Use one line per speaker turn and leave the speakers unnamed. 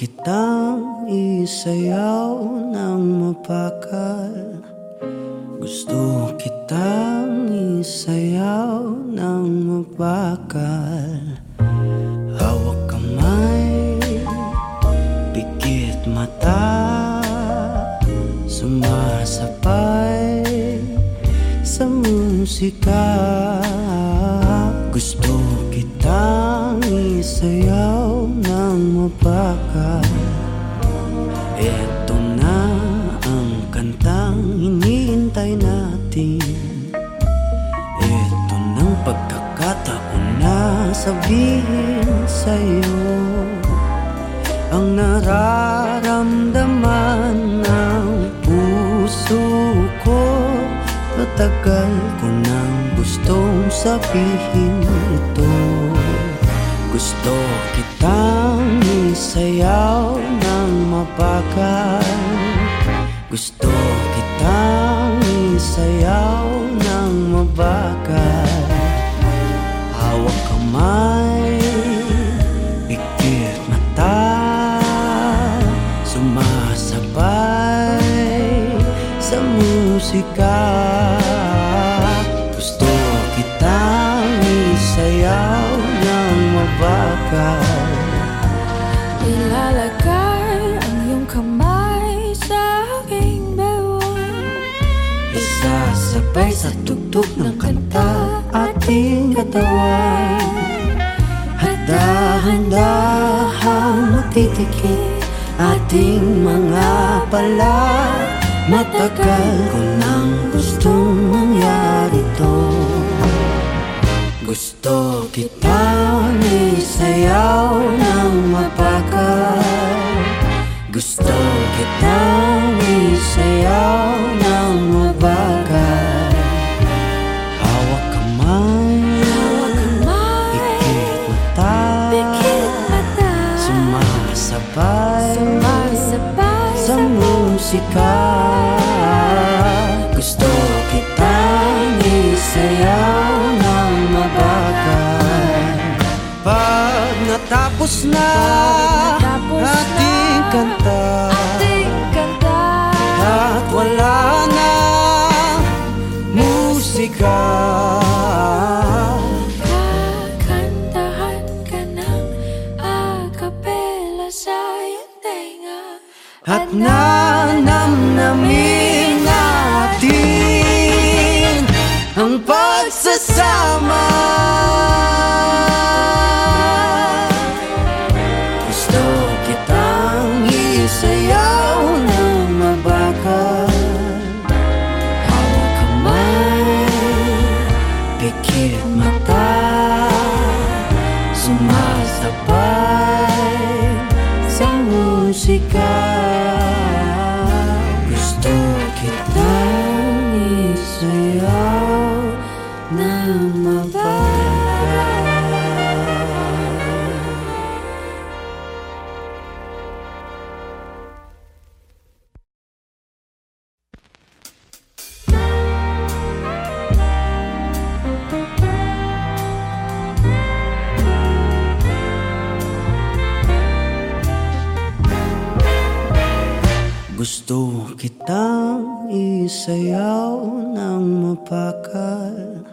kitang isayaw ng mapakal. Gusto kitang isayaw ng mapakal. Hawak kamay, pikit mata Sumasapay sa musika. Gusto kitang isayaw ng mapakal Ito na ang kantang hinihintay natin. Ito ng pagkakataon na sabihin sa'yo. Ang nararamdaman ng puso ko Matagal ko nang gustong sabihin ito isayaw ng mabagal Gusto kitang isayaw ng mabagal Hawak kamay, pikit mata Sumasabay sa musika Isasabay sa tugtog ng kanta ating katawan. Handa-handahang magtitikit ating mga pala. Matagal ko nang gustong mangyari to. Gusto kitang isayaw ng mapagal Gusto Sumasabay.
Sumasabay
sa musika. Gusto kitang isayaw ng mabagal Pag natapos na
natapos na
ating kanta
ating kanta
At wala na musika At nanamnamin natin ang pagsasama. Gusto kitang isayaw ng mabagal Hawak kamay, pikit mata Sumasabay sa musika Gusto kitang isayaw Gusto kitang isayaw ng mapakal